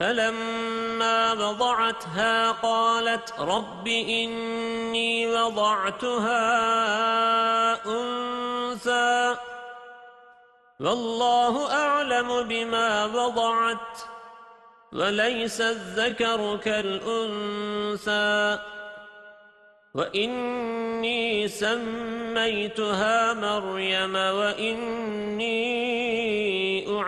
فَلَمَّا وَضَعَتْهَا قَالَتْ رَبِّ إِنِّي وَضَعْتُهَا أُنثَى. وَاللَّهُ أَعْلَمُ بِمَا وَضَعَتْ وَلَيْسَ الذَّكَرُ كَالْأُنثَى. وَإِنِّي سَمَّيْتُهَا مَرْيَمَ وَإِنِّي